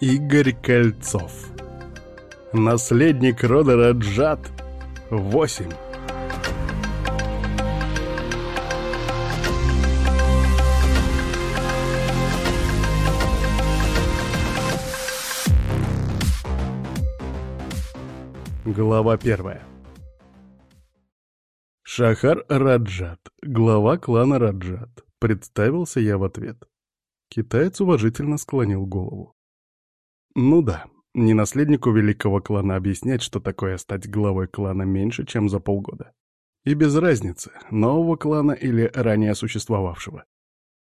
Игорь Кольцов Наследник рода Раджат 8 Глава первая Шахар Раджат, глава клана Раджат. Представился я в ответ. Китаец уважительно склонил голову. Ну да, не наследнику великого клана объяснять, что такое стать главой клана меньше, чем за полгода. И без разницы, нового клана или ранее существовавшего.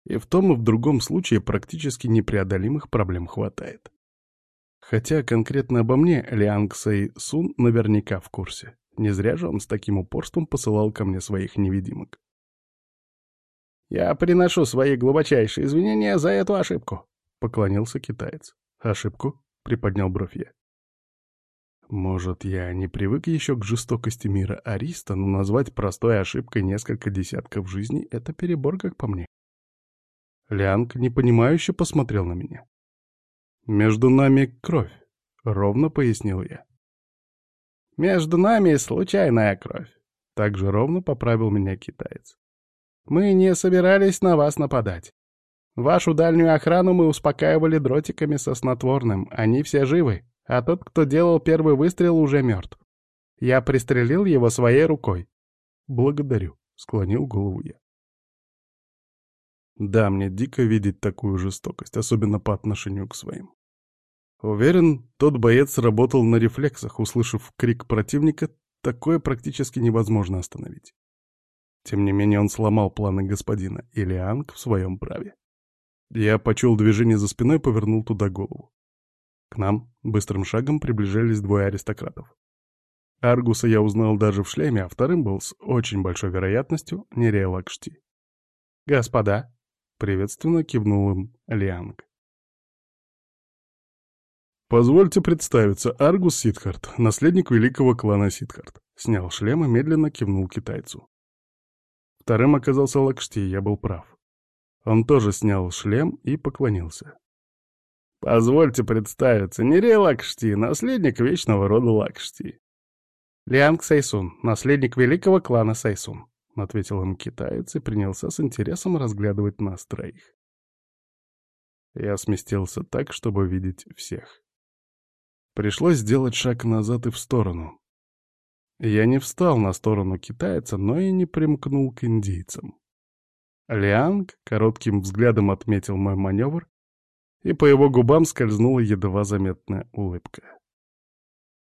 И в том и в другом случае практически непреодолимых проблем хватает. Хотя конкретно обо мне Лианг Сэй Сун наверняка в курсе. Не зря же он с таким упорством посылал ко мне своих невидимок. «Я приношу свои глубочайшие извинения за эту ошибку», — поклонился китаец. «Ошибку?» — приподнял бровь я. Может, я не привык еще к жестокости мира Ариста, но назвать простой ошибкой несколько десятков жизней — это перебор, как по мне. Лянг непонимающе посмотрел на меня. «Между нами кровь», — ровно пояснил я. «Между нами случайная кровь», — также ровно поправил меня китаец. Мы не собирались на вас нападать. Вашу дальнюю охрану мы успокаивали дротиками со снотворным. Они все живы, а тот, кто делал первый выстрел, уже мертв. Я пристрелил его своей рукой. Благодарю, склонил голову я. Да, мне дико видеть такую жестокость, особенно по отношению к своим. Уверен, тот боец работал на рефлексах, услышав крик противника, такое практически невозможно остановить. Тем не менее он сломал планы господина, и Лианг в своем праве. Я почул движение за спиной и повернул туда голову. К нам быстрым шагом приближались двое аристократов. Аргуса я узнал даже в шлеме, а вторым был с очень большой вероятностью Нерея Лакшти. «Господа!» — приветственно кивнул им Лианг. «Позвольте представиться, Аргус Сидхарт, наследник великого клана Сидхарт», — снял шлем и медленно кивнул китайцу. Вторым оказался Лакшти, я был прав. Он тоже снял шлем и поклонился. «Позвольте представиться, Нерей Лакшти, наследник вечного рода Лакшти». «Лианг Сайсун, наследник великого клана Сайсун», — ответил им китаец и принялся с интересом разглядывать нас троих. Я сместился так, чтобы видеть всех. Пришлось сделать шаг назад и в сторону. Я не встал на сторону китайца, но и не примкнул к индейцам. Лианг коротким взглядом отметил мой маневр, и по его губам скользнула едва заметная улыбка.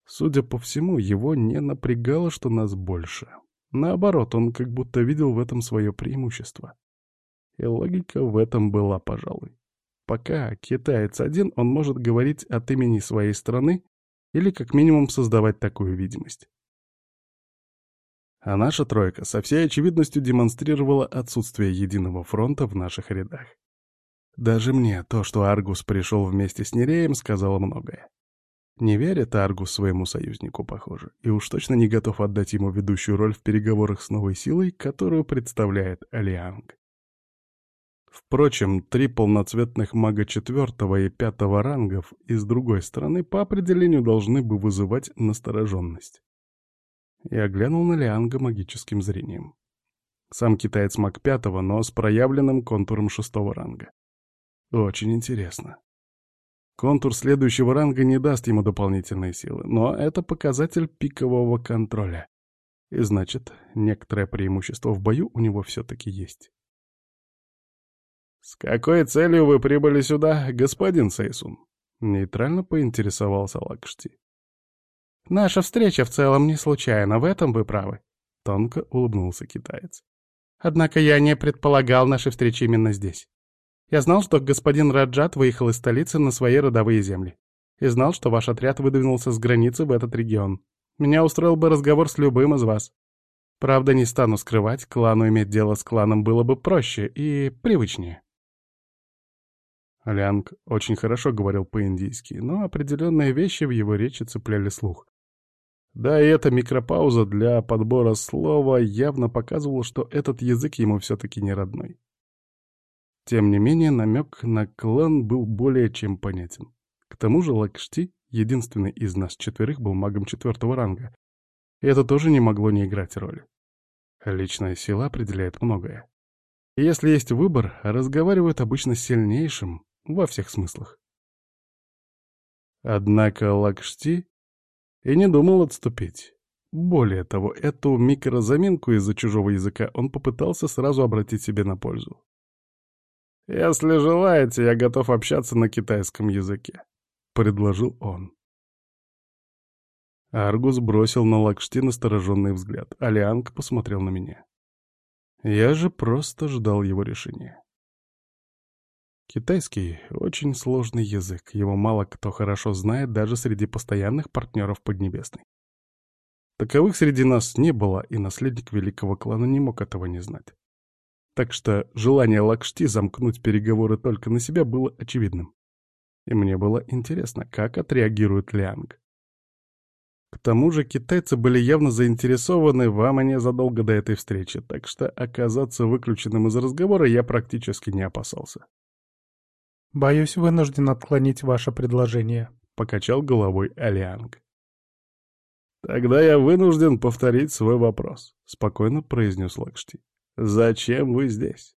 Судя по всему, его не напрягало, что нас больше. Наоборот, он как будто видел в этом свое преимущество. И логика в этом была, пожалуй. Пока китаец один, он может говорить от имени своей страны или как минимум создавать такую видимость. А наша тройка со всей очевидностью демонстрировала отсутствие единого фронта в наших рядах. Даже мне то, что Аргус пришел вместе с Нереем, сказало многое. Не верит Аргус своему союзнику, похоже, и уж точно не готов отдать ему ведущую роль в переговорах с новой силой, которую представляет Алианг. Впрочем, три полноцветных мага четвертого и пятого рангов и с другой стороны по определению должны бы вызывать настороженность. Я глянул на Лианга магическим зрением. Сам китаец маг пятого, но с проявленным контуром шестого ранга. Очень интересно. Контур следующего ранга не даст ему дополнительной силы, но это показатель пикового контроля. И значит, некоторое преимущество в бою у него все-таки есть. «С какой целью вы прибыли сюда, господин Сейсун?» Нейтрально поинтересовался Лакшти. Наша встреча в целом не случайна, в этом вы правы. Тонко улыбнулся китаец. Однако я не предполагал нашей встречи именно здесь. Я знал, что господин Раджат выехал из столицы на свои родовые земли. И знал, что ваш отряд выдвинулся с границы в этот регион. Меня устроил бы разговор с любым из вас. Правда, не стану скрывать, клану иметь дело с кланом было бы проще и привычнее. Лянг очень хорошо говорил по-индийски, но определенные вещи в его речи цепляли слух. Да и эта микропауза для подбора слова явно показывала, что этот язык ему все-таки не родной. Тем не менее, намек на клан был более чем понятен. К тому же Лакшти, единственный из нас четверых, был магом четвертого ранга. И это тоже не могло не играть роли. Личная сила определяет многое. И если есть выбор, разговаривают обычно с сильнейшим во всех смыслах. Однако Лакшти и не думал отступить. Более того, эту микрозаминку из-за чужого языка он попытался сразу обратить себе на пользу. «Если желаете, я готов общаться на китайском языке», — предложил он. Аргус бросил на Лакшти настороженный взгляд, а Лианг посмотрел на меня. Я же просто ждал его решения. Китайский — очень сложный язык, его мало кто хорошо знает даже среди постоянных партнеров Поднебесной. Таковых среди нас не было, и наследник великого клана не мог этого не знать. Так что желание Лакшти замкнуть переговоры только на себя было очевидным. И мне было интересно, как отреагирует Лианг. К тому же китайцы были явно заинтересованы в Амане задолго до этой встречи, так что оказаться выключенным из разговора я практически не опасался. «Боюсь, вынужден отклонить ваше предложение», — покачал головой Алианг. «Тогда я вынужден повторить свой вопрос», — спокойно произнес Лакшти. «Зачем вы здесь?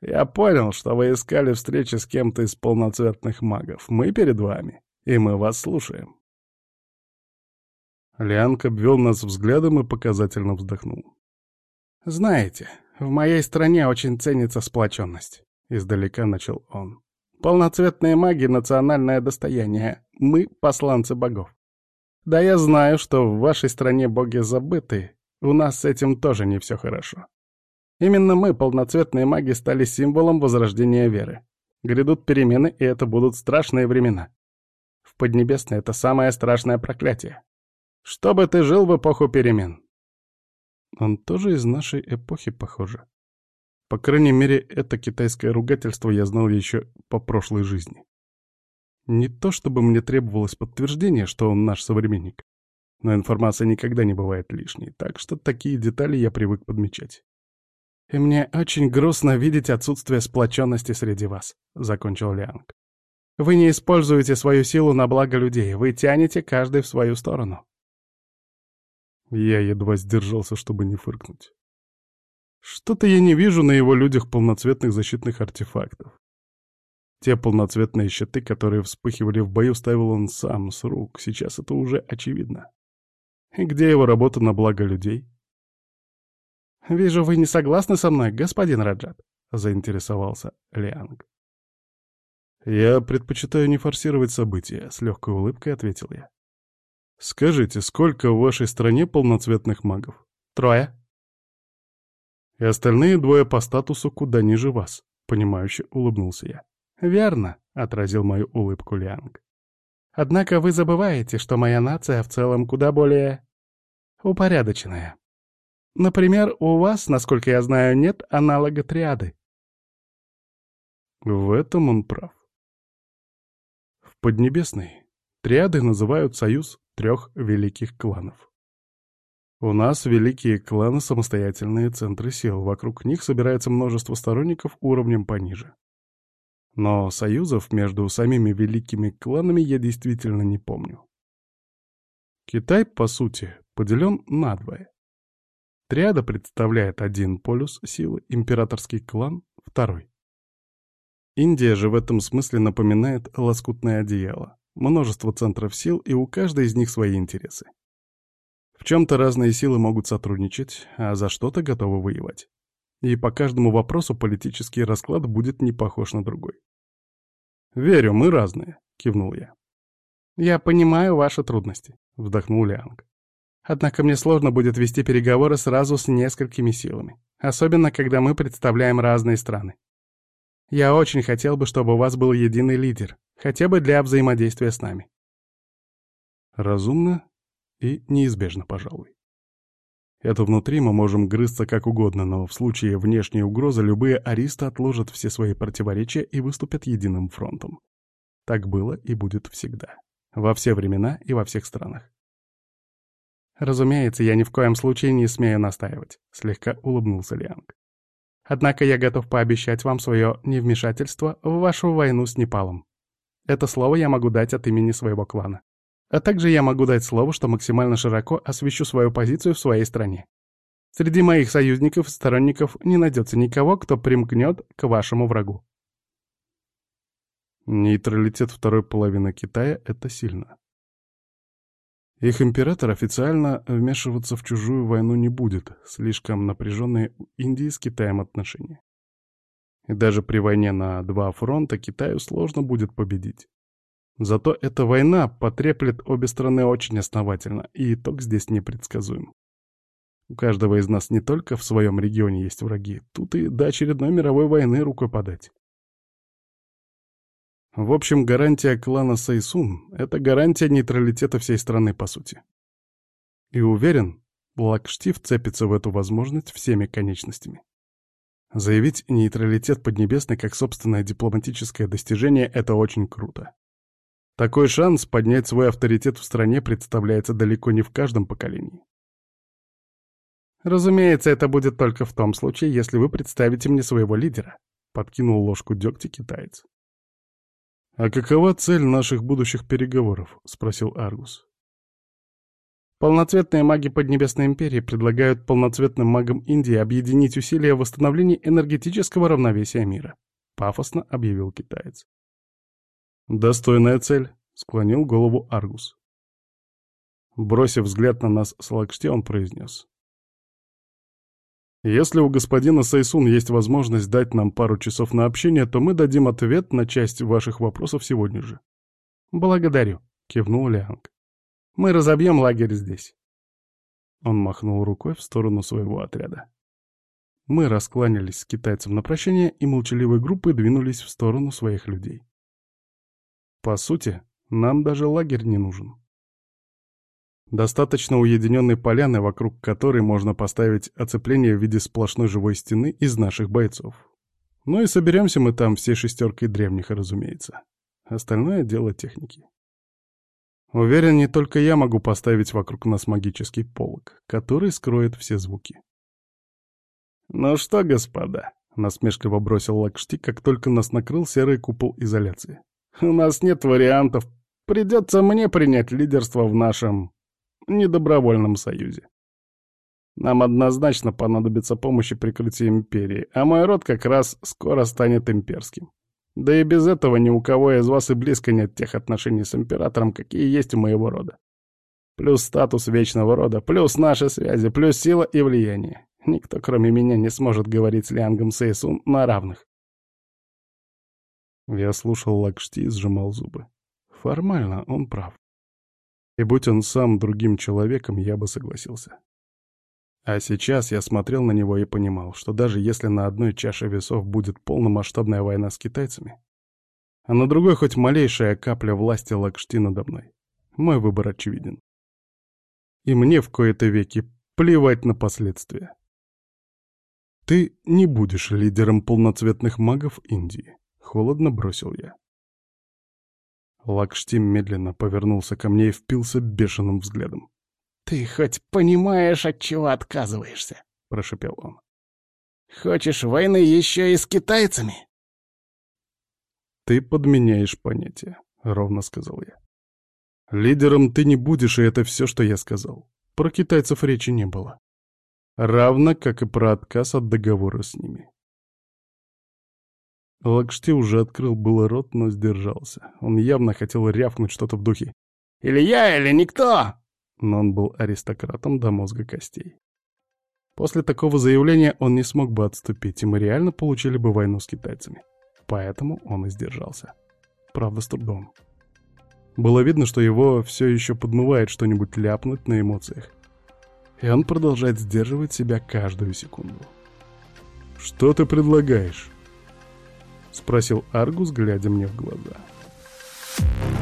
Я понял, что вы искали встречи с кем-то из полноцветных магов. Мы перед вами, и мы вас слушаем». Лианг обвел нас взглядом и показательно вздохнул. «Знаете, в моей стране очень ценится сплоченность», — издалека начал он. «Полноцветные маги — национальное достояние. Мы — посланцы богов. Да я знаю, что в вашей стране боги забыты. У нас с этим тоже не все хорошо. Именно мы, полноцветные маги, стали символом возрождения веры. Грядут перемены, и это будут страшные времена. В Поднебесной это самое страшное проклятие. Чтобы ты жил в эпоху перемен. Он тоже из нашей эпохи, похоже. По крайней мере, это китайское ругательство я знал еще по прошлой жизни. Не то чтобы мне требовалось подтверждение, что он наш современник, но информация никогда не бывает лишней, так что такие детали я привык подмечать. «И мне очень грустно видеть отсутствие сплоченности среди вас», — закончил Лианг. «Вы не используете свою силу на благо людей, вы тянете каждый в свою сторону». Я едва сдержался, чтобы не фыркнуть. Что-то я не вижу на его людях полноцветных защитных артефактов. Те полноцветные щиты, которые вспыхивали в бою, ставил он сам, с рук. Сейчас это уже очевидно. И где его работа на благо людей? «Вижу, вы не согласны со мной, господин Раджат», — заинтересовался Лианг. «Я предпочитаю не форсировать события», — с легкой улыбкой ответил я. Скажите, сколько в вашей стране полноцветных магов? Трое. И остальные двое по статусу куда ниже вас, понимающе улыбнулся я. Верно, отразил мою улыбку Лианг. Однако вы забываете, что моя нация в целом куда более упорядоченная. Например, у вас, насколько я знаю, нет аналога триады. В этом он прав. В Поднебесной триады называют союз трех великих кланов. У нас великие кланы — самостоятельные центры сил, вокруг них собирается множество сторонников уровнем пониже. Но союзов между самими великими кланами я действительно не помню. Китай, по сути, поделен надвое. Триада представляет один полюс силы, императорский клан — второй. Индия же в этом смысле напоминает лоскутное одеяло. Множество центров сил, и у каждой из них свои интересы. В чем-то разные силы могут сотрудничать, а за что-то готовы воевать. И по каждому вопросу политический расклад будет не похож на другой. «Верю, мы разные», — кивнул я. «Я понимаю ваши трудности», — вздохнул Лианг. «Однако мне сложно будет вести переговоры сразу с несколькими силами, особенно когда мы представляем разные страны. Я очень хотел бы, чтобы у вас был единый лидер, хотя бы для взаимодействия с нами. Разумно и неизбежно, пожалуй. Это внутри мы можем грызться как угодно, но в случае внешней угрозы любые аристы отложат все свои противоречия и выступят единым фронтом. Так было и будет всегда. Во все времена и во всех странах. «Разумеется, я ни в коем случае не смею настаивать», — слегка улыбнулся Лианг. Однако я готов пообещать вам свое невмешательство в вашу войну с Непалом. Это слово я могу дать от имени своего клана. А также я могу дать слово, что максимально широко освещу свою позицию в своей стране. Среди моих союзников и сторонников не найдется никого, кто примкнет к вашему врагу. Нейтралитет второй половины Китая — это сильно. Их император официально вмешиваться в чужую войну не будет, слишком напряженные у Индии с Китаем отношения. И даже при войне на два фронта Китаю сложно будет победить. Зато эта война потреплет обе страны очень основательно, и итог здесь непредсказуем. У каждого из нас не только в своем регионе есть враги, тут и до очередной мировой войны рукой подать. В общем, гарантия клана Сайсун — это гарантия нейтралитета всей страны, по сути. И уверен, Лакшти вцепится в эту возможность всеми конечностями. Заявить нейтралитет Поднебесной как собственное дипломатическое достижение — это очень круто. Такой шанс поднять свой авторитет в стране представляется далеко не в каждом поколении. «Разумеется, это будет только в том случае, если вы представите мне своего лидера», — подкинул ложку дегтя китаец. «А какова цель наших будущих переговоров?» — спросил Аргус. Полноцветные маги Поднебесной Империи предлагают полноцветным магам Индии объединить усилия в восстановлении энергетического равновесия мира», — пафосно объявил китаец. «Достойная цель», — склонил голову Аргус. Бросив взгляд на нас с Лакшти, он произнес. Если у господина Сайсун есть возможность дать нам пару часов на общение, то мы дадим ответ на часть ваших вопросов сегодня же. Благодарю, кивнул Лианг. Мы разобьем лагерь здесь. Он махнул рукой в сторону своего отряда. Мы раскланялись с китайцем на прощание и молчаливой группой двинулись в сторону своих людей. По сути, нам даже лагерь не нужен. Достаточно уединенной поляны, вокруг которой можно поставить оцепление в виде сплошной живой стены из наших бойцов. Ну и соберемся мы там все шестеркой древних, разумеется. Остальное — дело техники. Уверен, не только я могу поставить вокруг нас магический полог, который скроет все звуки. «Ну что, господа?» — насмешливо бросил Лакшти, как только нас накрыл серый купол изоляции. «У нас нет вариантов. Придется мне принять лидерство в нашем недобровольном союзе. Нам однозначно понадобится помощь и прикрытие империи, а мой род как раз скоро станет имперским. Да и без этого ни у кого из вас и близко нет тех отношений с императором, какие есть у моего рода. Плюс статус вечного рода, плюс наши связи, плюс сила и влияние. Никто, кроме меня, не сможет говорить с Лиангом Сейсун на равных. Я слушал Лакшти и сжимал зубы. Формально он прав. И будь он сам другим человеком, я бы согласился. А сейчас я смотрел на него и понимал, что даже если на одной чаше весов будет полномасштабная война с китайцами, а на другой хоть малейшая капля власти Лакшти надо мной, мой выбор очевиден. И мне в кои-то веки плевать на последствия. «Ты не будешь лидером полноцветных магов Индии», — холодно бросил я. Лакшти медленно повернулся ко мне и впился бешеным взглядом. «Ты хоть понимаешь, от чего отказываешься?» — прошепел он. «Хочешь войны еще и с китайцами?» «Ты подменяешь понятие», — ровно сказал я. «Лидером ты не будешь, и это все, что я сказал. Про китайцев речи не было. Равно, как и про отказ от договора с ними. Лакшти уже открыл было рот, но сдержался. Он явно хотел рявкнуть что-то в духе. «Или я, или никто!» Но он был аристократом до мозга костей. После такого заявления он не смог бы отступить, и мы реально получили бы войну с китайцами. Поэтому он и сдержался. Правда, с трудом. Было видно, что его все еще подмывает что-нибудь ляпнуть на эмоциях. И он продолжает сдерживать себя каждую секунду. «Что ты предлагаешь?» —— спросил Аргус, глядя мне в глаза. «Аргус»